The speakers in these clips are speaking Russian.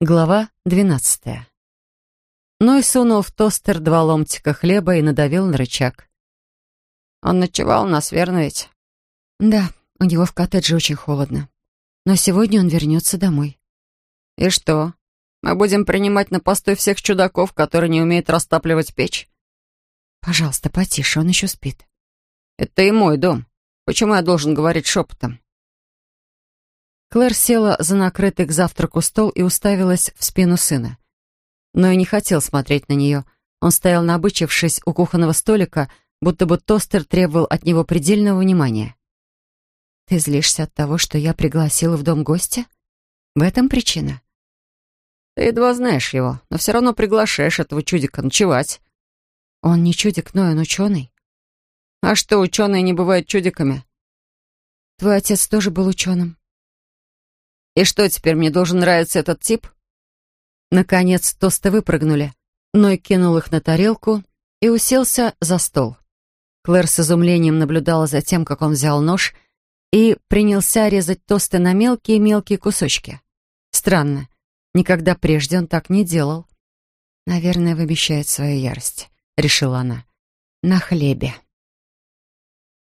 Глава двенадцатая. Ной сунул в тостер два ломтика хлеба и надавил на рычаг. «Он ночевал у нас, верно ведь?» «Да, у него в коттедже очень холодно. Но сегодня он вернется домой». «И что? Мы будем принимать на постой всех чудаков, которые не умеют растапливать печь?» «Пожалуйста, потише, он еще спит». «Это и мой дом. Почему я должен говорить шепотом?» Клэр села за накрытый к завтраку стол и уставилась в спину сына. Но и не хотел смотреть на нее. Он стоял набычившись у кухонного столика, будто бы тостер требовал от него предельного внимания. «Ты злишься от того, что я пригласила в дом гостя? В этом причина?» «Ты едва знаешь его, но все равно приглашаешь этого чудика ночевать». «Он не чудик, но он ученый». «А что, ученые не бывают чудиками?» «Твой отец тоже был ученым». И что, теперь мне должен нравиться этот тип? Наконец тосты выпрыгнули. Ной кинул их на тарелку и уселся за стол. Клэр с изумлением наблюдала за тем, как он взял нож и принялся резать тосты на мелкие-мелкие кусочки. Странно, никогда прежде он так не делал. «Наверное, вымещает свою ярость», — решила она. «На хлебе».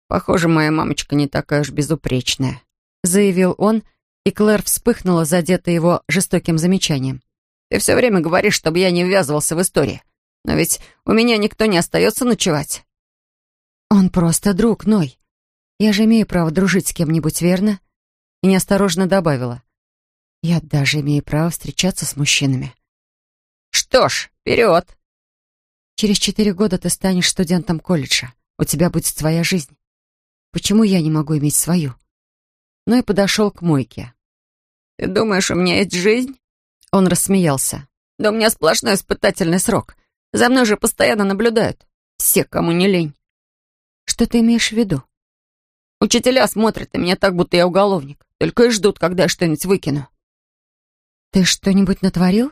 «Похоже, моя мамочка не такая уж безупречная», — заявил он, — и Клэр вспыхнула, задетая его жестоким замечанием. «Ты все время говоришь, чтобы я не ввязывался в истории. Но ведь у меня никто не остается ночевать». «Он просто друг, Ной. Я же имею право дружить с кем-нибудь, верно?» И неосторожно добавила. «Я даже имею право встречаться с мужчинами». «Что ж, вперед!» «Через четыре года ты станешь студентом колледжа. У тебя будет своя жизнь. Почему я не могу иметь свою?» но и подошел к мойке. «Ты думаешь, у меня есть жизнь?» Он рассмеялся. «Да у меня сплошной испытательный срок. За мной же постоянно наблюдают. Все, кому не лень». «Что ты имеешь в виду?» «Учителя смотрят на меня так, будто я уголовник. Только и ждут, когда я что-нибудь выкину». «Ты что-нибудь натворил?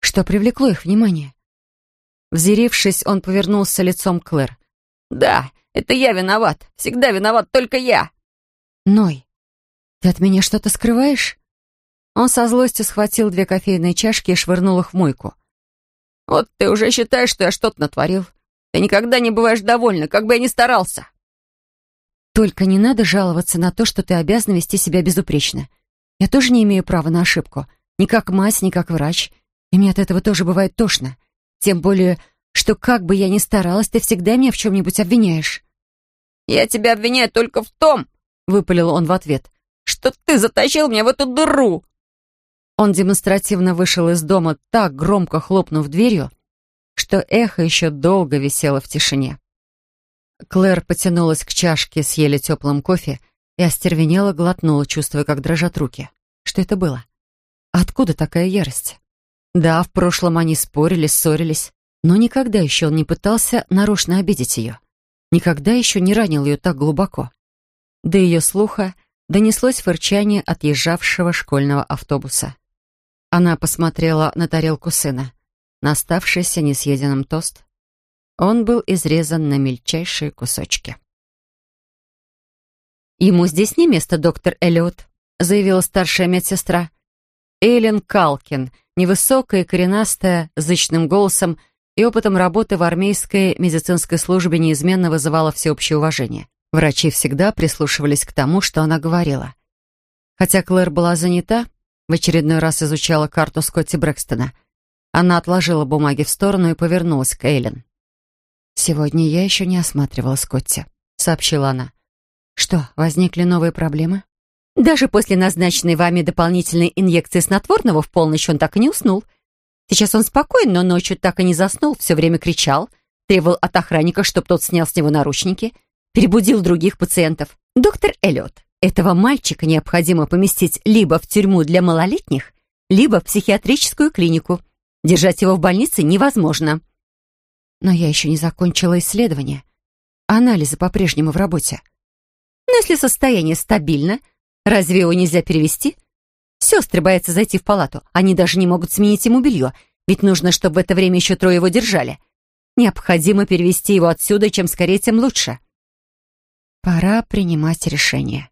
Что привлекло их внимание?» Взирившись, он повернулся лицом к Клэр. «Да, это я виноват. Всегда виноват только я». «Ной, «Ты от меня что-то скрываешь?» Он со злостью схватил две кофейные чашки и швырнул их в мойку. «Вот ты уже считаешь, что я что-то натворил. Ты никогда не бываешь довольна, как бы я ни старался». «Только не надо жаловаться на то, что ты обязана вести себя безупречно. Я тоже не имею права на ошибку. Ни как мать, ни как врач. И мне от этого тоже бывает тошно. Тем более, что как бы я ни старалась, ты всегда меня в чем-нибудь обвиняешь». «Я тебя обвиняю только в том», — выпалил он в ответ, что ты затащил меня в эту дыру!» Он демонстративно вышел из дома, так громко хлопнув дверью, что эхо еще долго висело в тишине. Клэр потянулась к чашке с еле теплым кофе и остервенела глотнула, чувствуя, как дрожат руки. Что это было? Откуда такая ярость? Да, в прошлом они спорили, ссорились, но никогда еще он не пытался нарочно обидеть ее. Никогда еще не ранил ее так глубоко. До ее слуха донеслось фырчание отъезжавшего школьного автобуса. Она посмотрела на тарелку сына, на оставшийся несъеденным тост. Он был изрезан на мельчайшие кусочки. «Ему здесь не место, доктор Эллиот», — заявила старшая медсестра. Эйлен Калкин, невысокая коренастая, зычным голосом и опытом работы в армейской медицинской службе неизменно вызывала всеобщее уважение. Врачи всегда прислушивались к тому, что она говорила. Хотя Клэр была занята, в очередной раз изучала карту Скотти Брэкстона. Она отложила бумаги в сторону и повернулась к Эйлен. «Сегодня я еще не осматривала Скотти», — сообщила она. «Что, возникли новые проблемы?» «Даже после назначенной вами дополнительной инъекции снотворного в полночь он так и не уснул. Сейчас он спокоен, но ночью так и не заснул, все время кричал, требовал от охранника, чтобы тот снял с него наручники» перебудил других пациентов. «Доктор Эллиот, этого мальчика необходимо поместить либо в тюрьму для малолетних, либо в психиатрическую клинику. Держать его в больнице невозможно». «Но я еще не закончила исследование. Анализы по-прежнему в работе». «Но если состояние стабильно, разве его нельзя перевести?» Сестры боятся зайти в палату. Они даже не могут сменить ему белье, ведь нужно, чтобы в это время еще трое его держали. Необходимо перевести его отсюда, чем скорее, тем лучше. «Пора принимать решение», —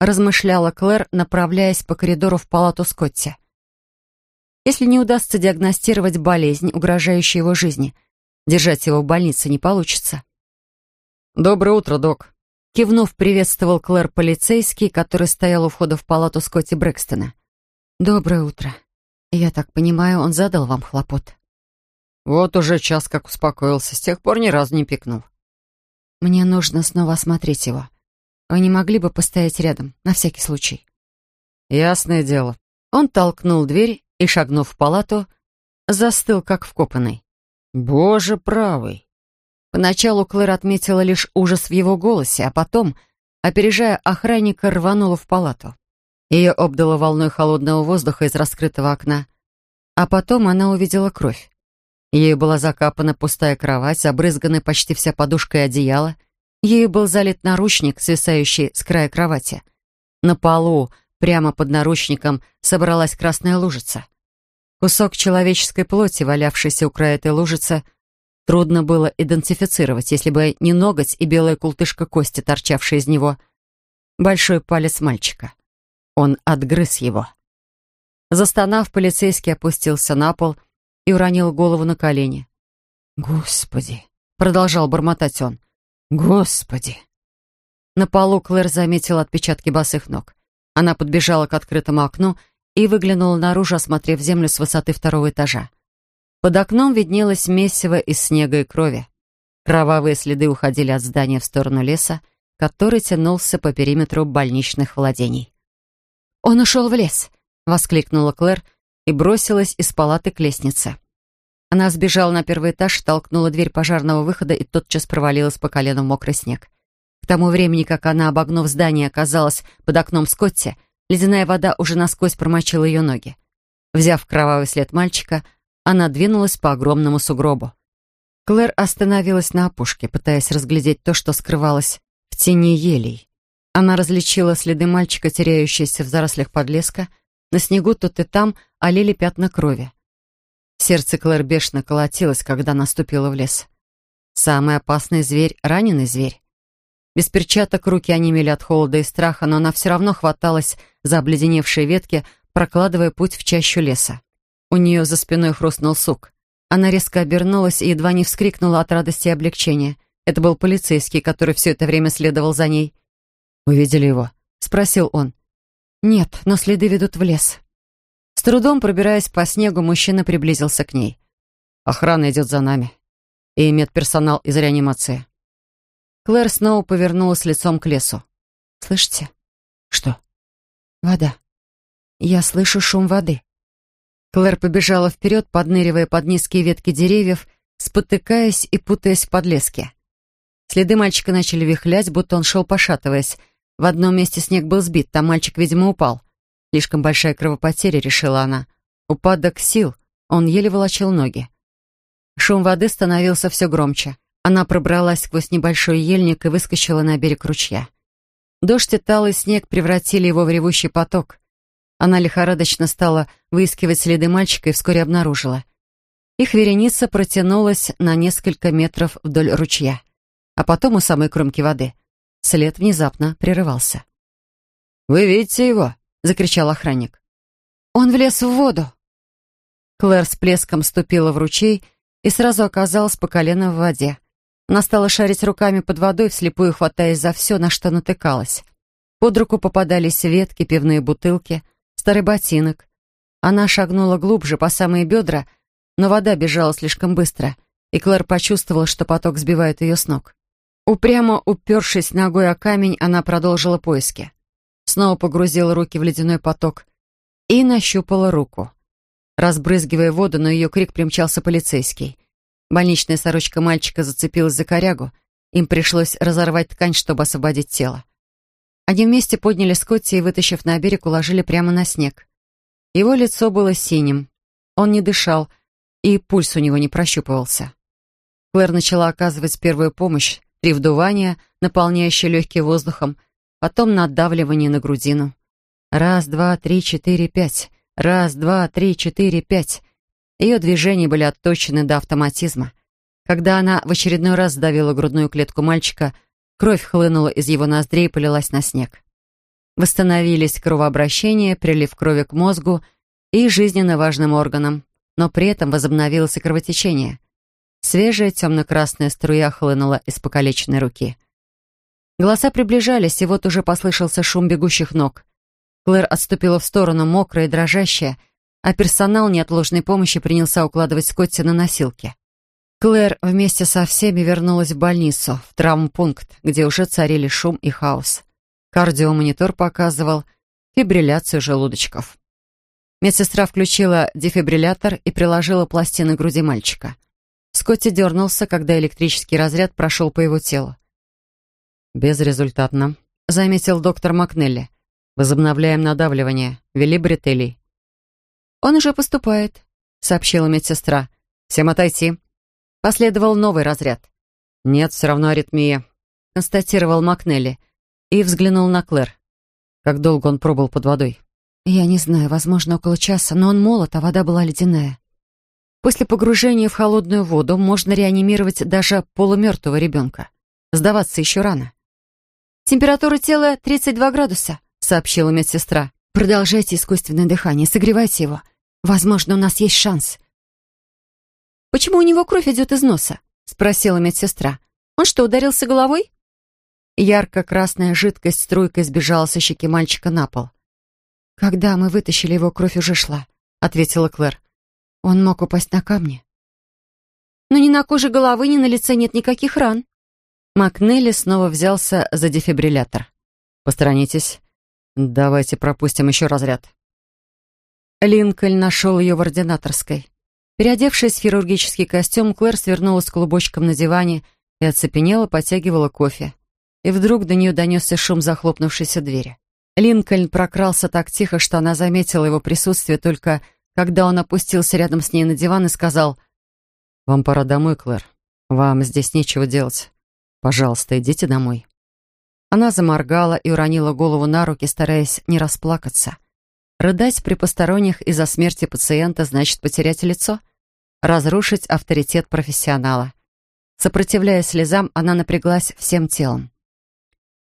размышляла Клэр, направляясь по коридору в палату Скотти. Если не удастся диагностировать болезнь, угрожающую его жизни, держать его в больнице не получится. «Доброе утро, док», Кивнув, приветствовал Клэр полицейский, который стоял у входа в палату Скотти Брэкстона. «Доброе утро. Я так понимаю, он задал вам хлопот?» «Вот уже час как успокоился, с тех пор ни разу не пикнул». «Мне нужно снова осмотреть его. Вы не могли бы постоять рядом, на всякий случай?» «Ясное дело». Он толкнул дверь и, шагнув в палату, застыл, как вкопанный. «Боже правый!» Поначалу Клэр отметила лишь ужас в его голосе, а потом, опережая охранника, рванула в палату. Ее обдало волной холодного воздуха из раскрытого окна. А потом она увидела кровь. Ею была закапана пустая кровать, забрызгана почти вся подушка и одеяло. Ею был залит наручник, свисающий с края кровати. На полу, прямо под наручником, собралась красная лужица. Кусок человеческой плоти, валявшийся у края этой лужицы, трудно было идентифицировать, если бы не ноготь и белая култышка кости, торчавшая из него. Большой палец мальчика. Он отгрыз его. Застонав, полицейский опустился на пол и уронил голову на колени. «Господи!» — продолжал бормотать он. «Господи!» На полу Клэр заметила отпечатки босых ног. Она подбежала к открытому окну и выглянула наружу, осмотрев землю с высоты второго этажа. Под окном виднелось месиво из снега и крови. Кровавые следы уходили от здания в сторону леса, который тянулся по периметру больничных владений. «Он ушел в лес!» — воскликнула Клэр и бросилась из палаты к лестнице. Она сбежала на первый этаж, толкнула дверь пожарного выхода и тотчас провалилась по колену в мокрый снег. К тому времени, как она, обогнув здание, оказалась под окном Скотти, ледяная вода уже насквозь промочила ее ноги. Взяв кровавый след мальчика, она двинулась по огромному сугробу. Клэр остановилась на опушке, пытаясь разглядеть то, что скрывалось в тени елей. Она различила следы мальчика, теряющиеся в зарослях подлеска. На снегу тут и там олели пятна крови. Сердце Клэр бешено колотилось, когда наступила в лес. Самый опасный зверь — раненый зверь. Без перчаток руки онемели от холода и страха, но она все равно хваталась за обледеневшие ветки, прокладывая путь в чащу леса. У нее за спиной хрустнул сук. Она резко обернулась и едва не вскрикнула от радости и облегчения. Это был полицейский, который все это время следовал за ней. «Вы видели его?» — спросил он. «Нет, но следы ведут в лес». С трудом пробираясь по снегу, мужчина приблизился к ней. «Охрана идет за нами. И медперсонал из реанимации». Клэр снова повернулась лицом к лесу. «Слышите?» «Что?» «Вода. Я слышу шум воды». Клэр побежала вперед, подныривая под низкие ветки деревьев, спотыкаясь и путаясь в подлеске. Следы мальчика начали вихлять, будто он шел пошатываясь. В одном месте снег был сбит, там мальчик, видимо, упал. Слишком большая кровопотеря, решила она. Упадок сил, он еле волочил ноги. Шум воды становился все громче. Она пробралась сквозь небольшой ельник и выскочила на берег ручья. Дождь и талый снег превратили его в ревущий поток. Она лихорадочно стала выискивать следы мальчика и вскоре обнаружила. Их вереница протянулась на несколько метров вдоль ручья, а потом у самой кромки воды. След внезапно прерывался. «Вы видите его?» — закричал охранник. «Он влез в воду!» Клэр с плеском ступила в ручей и сразу оказалась по колено в воде. Она стала шарить руками под водой, вслепую хватаясь за все, на что натыкалась. Под руку попадались ветки, пивные бутылки — старый ботинок. Она шагнула глубже, по самые бедра, но вода бежала слишком быстро, и Клэр почувствовала, что поток сбивает ее с ног. Упрямо упершись ногой о камень, она продолжила поиски. Снова погрузила руки в ледяной поток и нащупала руку. Разбрызгивая воду, на ее крик примчался полицейский. Больничная сорочка мальчика зацепилась за корягу. Им пришлось разорвать ткань, чтобы освободить тело. Они вместе подняли Скотти и, вытащив на берег, уложили прямо на снег. Его лицо было синим. Он не дышал, и пульс у него не прощупывался. Клэр начала оказывать первую помощь, три вдувания, наполняющие легкие воздухом, потом надавливание на грудину. Раз, два, три, четыре, пять. Раз, два, три, четыре, пять. Ее движения были отточены до автоматизма. Когда она в очередной раз сдавила грудную клетку мальчика — Кровь хлынула из его ноздрей и полилась на снег. Восстановились кровообращение, прилив крови к мозгу, и жизненно важным органам, но при этом возобновилось и кровотечение. Свежая темно-красная струя хлынула из покалеченной руки. Голоса приближались, и вот уже послышался шум бегущих ног. Клэр отступила в сторону, мокрая и дрожащая, а персонал неотложной помощи принялся укладывать Скотти на носилки. Клэр вместе со всеми вернулась в больницу, в травмпункт, где уже царили шум и хаос. Кардиомонитор показывал фибрилляцию желудочков. Медсестра включила дефибриллятор и приложила пластины к груди мальчика. Скотти дернулся, когда электрический разряд прошел по его телу. «Безрезультатно», — заметил доктор Макнелли. «Возобновляем надавливание. Вели бретелий». «Он уже поступает», — сообщила медсестра. «Всем отойти». Последовал новый разряд. «Нет, все равно аритмия», — констатировал Макнелли и взглянул на Клэр. Как долго он пробыл под водой? «Я не знаю, возможно, около часа, но он молод, а вода была ледяная». После погружения в холодную воду можно реанимировать даже полумертвого ребенка. Сдаваться еще рано. «Температура тела 32 градуса», — сообщила медсестра. «Продолжайте искусственное дыхание, согревайте его. Возможно, у нас есть шанс». «Почему у него кровь идет из носа?» — спросила медсестра. «Он что, ударился головой?» Ярко-красная жидкость струйкой сбежала со щеки мальчика на пол. «Когда мы вытащили его, кровь уже шла», — ответила Клэр. «Он мог упасть на камни». «Но ни на коже головы, ни на лице нет никаких ран», Макнелли снова взялся за дефибриллятор. «Посторонитесь. Давайте пропустим еще разряд». Линкольн нашел ее в ординаторской. Переодевшись в хирургический костюм, Клэр свернулась клубочком на диване и оцепенела, потягивала кофе. И вдруг до нее донесся шум захлопнувшейся двери. Линкольн прокрался так тихо, что она заметила его присутствие только когда он опустился рядом с ней на диван и сказал «Вам пора домой, Клэр. Вам здесь нечего делать. Пожалуйста, идите домой». Она заморгала и уронила голову на руки, стараясь не расплакаться. Рыдать при посторонних из-за смерти пациента значит потерять лицо, разрушить авторитет профессионала. Сопротивляясь слезам, она напряглась всем телом.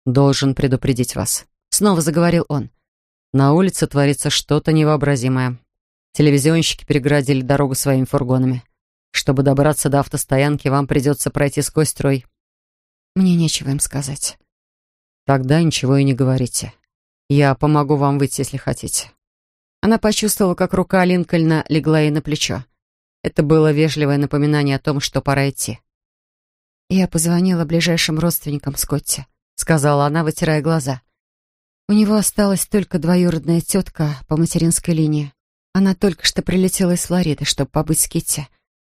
«Должен предупредить вас», — снова заговорил он. «На улице творится что-то невообразимое. Телевизионщики переградили дорогу своими фургонами. Чтобы добраться до автостоянки, вам придется пройти сквозь строй. Мне нечего им сказать. Тогда ничего и не говорите. Я помогу вам выйти, если хотите. Она почувствовала, как рука Линкольна легла ей на плечо. Это было вежливое напоминание о том, что пора идти. «Я позвонила ближайшим родственникам Скотти», — сказала она, вытирая глаза. «У него осталась только двоюродная тетка по материнской линии. Она только что прилетела из Флориды, чтобы побыть с Китти,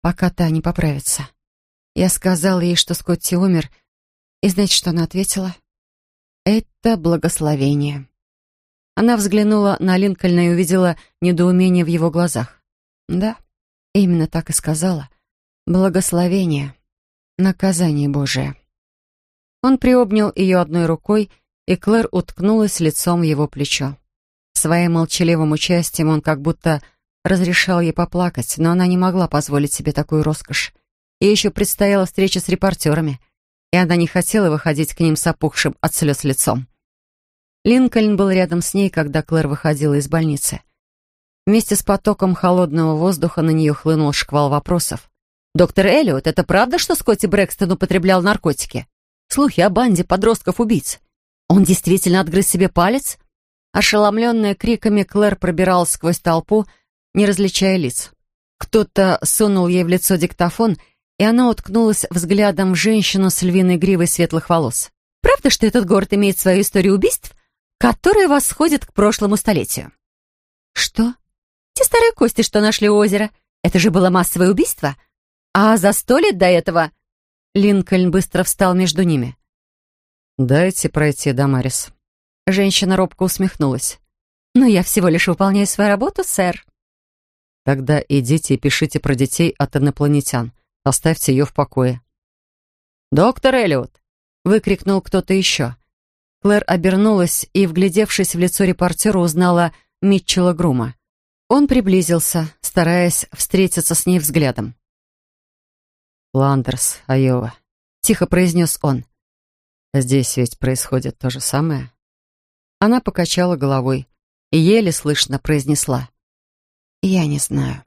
пока та не поправится. Я сказала ей, что Скотти умер, — и знаете, что она ответила? «Это благословение». Она взглянула на Линкольна и увидела недоумение в его глазах. «Да, именно так и сказала. Благословение. Наказание Божие». Он приобнял ее одной рукой, и Клэр уткнулась лицом в его плечо. Своим молчаливым участием он как будто разрешал ей поплакать, но она не могла позволить себе такую роскошь. Ей еще предстояла встреча с репортерами — и она не хотела выходить к ним с опухшим от слез лицом. Линкольн был рядом с ней, когда Клэр выходила из больницы. Вместе с потоком холодного воздуха на нее хлынул шквал вопросов. «Доктор Эллиот, это правда, что Скотти Брэкстон употреблял наркотики? Слухи о банде подростков-убийц. Он действительно отгрыз себе палец?» Ошеломленная криками, Клэр пробиралась сквозь толпу, не различая лиц. Кто-то сунул ей в лицо диктофон — и она уткнулась взглядом в женщину с львиной гривой светлых волос. «Правда, что этот город имеет свою историю убийств, которая восходит к прошлому столетию?» «Что?» «Те старые кости, что нашли у озера. Это же было массовое убийство. А за сто лет до этого...» Линкольн быстро встал между ними. «Дайте пройти, Дамарис». Женщина робко усмехнулась. «Но я всего лишь выполняю свою работу, сэр». «Тогда идите и пишите про детей от инопланетян. Оставьте ее в покое». «Доктор Эллиот!» — выкрикнул кто-то еще. Клэр обернулась и, вглядевшись в лицо репортера, узнала Митчелла Грума. Он приблизился, стараясь встретиться с ней взглядом. «Ландерс, Айова», — тихо произнес он. «Здесь ведь происходит то же самое». Она покачала головой и еле слышно произнесла. Я не знаю.